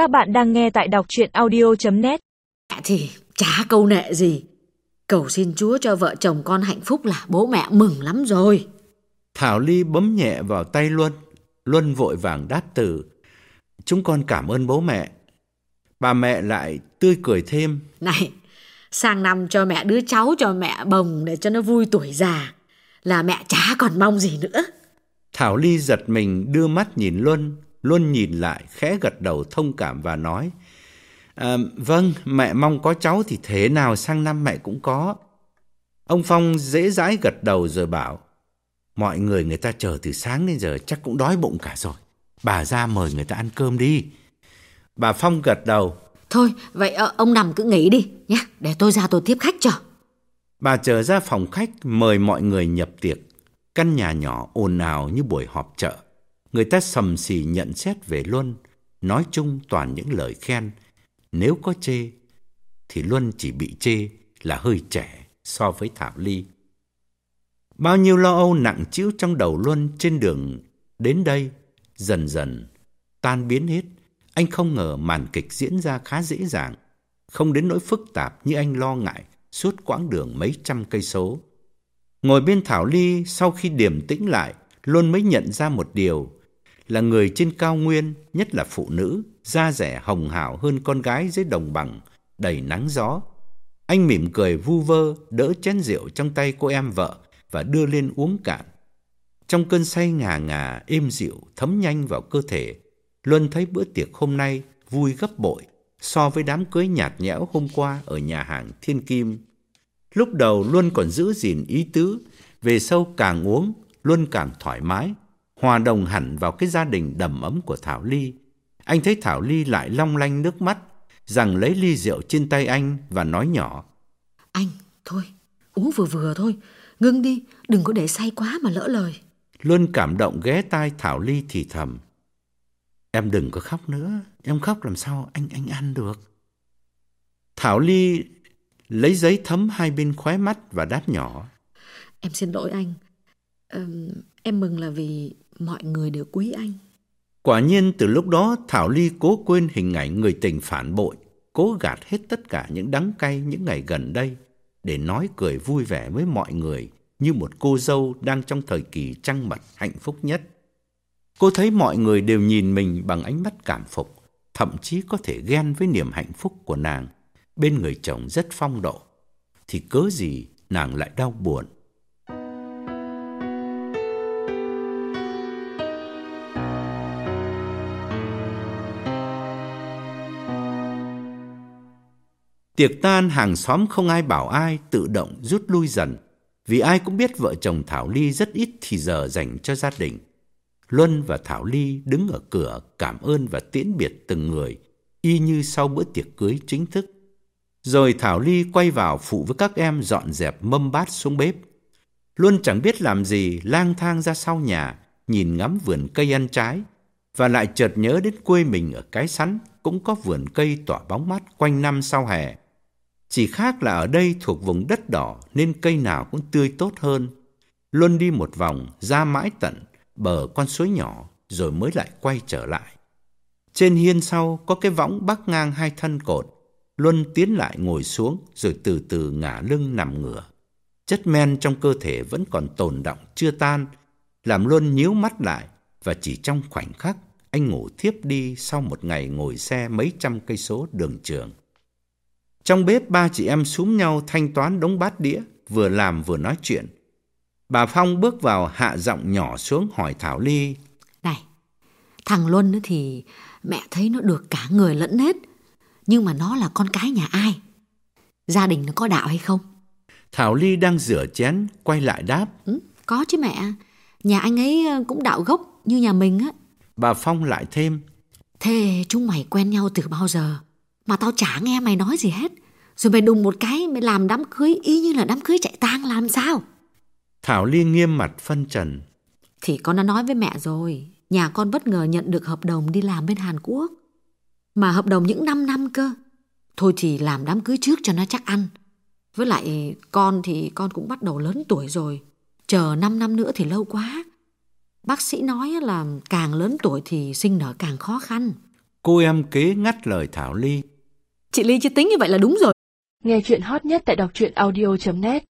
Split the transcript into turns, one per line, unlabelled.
Các bạn đang nghe tại đọc chuyện audio.net
Thì chả câu nệ gì. Cầu xin Chúa cho vợ chồng con hạnh phúc là bố mẹ mừng lắm rồi.
Thảo Ly bấm nhẹ vào tay Luân. Luân vội vàng đáp từ. Chúng con cảm ơn bố mẹ. Bà mẹ lại tươi cười thêm.
Này, sang năm cho mẹ đứa cháu cho mẹ bồng để cho nó vui tuổi già. Là mẹ chả còn mong gì nữa.
Thảo Ly giật mình đưa mắt nhìn Luân. Luân nhìn lại khẽ gật đầu thông cảm và nói. À, vâng, mẹ mong có cháu thì thế nào sang năm mẹ cũng có. Ông Phong dễ dãi gật đầu rồi bảo. Mọi người người ta chờ từ sáng đến giờ chắc cũng đói bụng cả rồi. Bà ra mời người ta ăn cơm đi. Bà Phong gật đầu.
Thôi, vậy ờ, ông nằm cứ nghỉ đi nhé, để tôi ra tôi tiếp khách cho.
Bà trở ra phòng khách mời mọi người nhập tiệc. Căn nhà nhỏ ồn ào như buổi họp chợ. Người ta sầm sì nhận xét về Luân, nói chung toàn những lời khen. Nếu có chê, thì Luân chỉ bị chê là hơi trẻ so với Thảo Ly. Bao nhiêu lo âu nặng trĩu trong đầu Luân trên đường đến đây, dần dần tan biến hết. Anh không ngờ màn kịch diễn ra khá dễ dàng, không đến nỗi phức tạp như anh lo ngại suốt quãng đường mấy trăm cây số. Ngồi bên Thảo Ly sau khi điềm tĩnh lại, Luân mới nhận ra một điều là người trên cao nguyên, nhất là phụ nữ, da rẻ hồng hào hơn con gái dưới đồng bằng, đầy nắng gió. Anh mỉm cười vu vơ, đỡ chén rượu trong tay cô em vợ và đưa lên uống cạn. Trong cơn say ngà ngà, êm dịu, thấm nhanh vào cơ thể, Luân thấy bữa tiệc hôm nay vui gấp bội so với đám cưới nhạt nhẽo hôm qua ở nhà hàng Thiên Kim. Lúc đầu Luân còn giữ gìn ý tứ, về sau càng uống, Luân càng thoải mái, hòa đồng hẳn vào cái gia đình đầm ấm của Thảo Ly. Anh thấy Thảo Ly lại long lanh nước mắt, rằng lấy ly rượu trên tay anh và nói nhỏ.
Anh, thôi, uống vừa vừa thôi, ngưng đi, đừng có để say quá mà lỡ lời.
Luân cảm động ghé tai Thảo Ly thì thầm. Em đừng có khóc nữa, em khóc làm sao anh anh ăn được. Thảo Ly lấy giấy thấm hai bên khóe mắt và đáp nhỏ.
Em xin lỗi anh, Ừm, em mừng là vì mọi người đều quý anh.
Quả nhiên từ lúc đó Thảo Ly cố quên hình ảnh người tình phản bội, cố gạt hết tất cả những đắng cay những ngày gần đây để nói cười vui vẻ với mọi người như một cô dâu đang trong thời kỳ trăng mật hạnh phúc nhất. Cô thấy mọi người đều nhìn mình bằng ánh mắt cảm phục, thậm chí có thể ghen với niềm hạnh phúc của nàng bên người chồng rất phong độ. Thì cớ gì nàng lại đau buồn. Tiệc tan hàng xóm không ai bảo ai tự động rút lui dần, vì ai cũng biết vợ chồng Thảo Ly rất ít thì giờ dành cho gia đình. Luân và Thảo Ly đứng ở cửa cảm ơn và tiễn biệt từng người, y như sau bữa tiệc cưới chính thức. Rồi Thảo Ly quay vào phụ với các em dọn dẹp mâm bát xuống bếp. Luân chẳng biết làm gì, lang thang ra sau nhà, nhìn ngắm vườn cây ăn trái, và lại chợt nhớ đến quê mình ở cái sắn cũng có vườn cây tỏa bóng mát quanh năm sau hè. Chỉ khác là ở đây thuộc vùng đất đỏ nên cây nào cũng tươi tốt hơn. Luân đi một vòng ra mãi tận bờ con suối nhỏ rồi mới lại quay trở lại. Trên hiên sau có cái võng bắc ngang hai thân cột. Luân tiến lại ngồi xuống rồi từ từ ngả lưng nằm ngửa. Chất men trong cơ thể vẫn còn tồn động chưa tan, làm Luân nhíu mắt lại và chỉ trong khoảnh khắc anh ngủ thiếp đi sau một ngày ngồi xe mấy trăm cây số đường trường. Trong bếp ba chị em súm nhau thanh toán đống bát đĩa, vừa làm vừa nói chuyện. Bà Phong bước vào hạ giọng nhỏ xuống hỏi Thảo Ly.
Này, thằng Luân thì mẹ thấy nó được cả người lẫn hết. Nhưng mà nó là con cái nhà ai? Gia đình nó có đạo hay không?
Thảo Ly đang rửa chén, quay lại đáp.
Ừ, có chứ mẹ. Nhà anh ấy ờ, cũng đạo gốc như nhà mình á.
Bà Phong lại thêm.
Thế chúng mày quen nhau từ bao giờ? Mà tao chả nghe mày nói gì hết. Rồi mày đùng một cái mày làm đám cưới y như là đám cưới chạy tang làm sao?
Thảo Ly nghiêm mặt phân trần.
Thì con đã nói với mẹ rồi. Nhà con bất ngờ nhận được hợp đồng đi làm bên Hàn Quốc. Mà hợp đồng những 5 năm cơ. Thôi thì làm đám cưới trước cho nó chắc ăn. Với lại con thì con cũng bắt đầu lớn tuổi rồi. Chờ 5 năm nữa thì lâu quá. Bác sĩ nói là càng lớn tuổi thì sinh nở càng khó khăn.
Cô em kế ngắt lời Thảo Ly.
Chị Ly chưa tính như vậy là đúng rồi.
Nghe chuyện hot nhất tại đọc truyện audio.net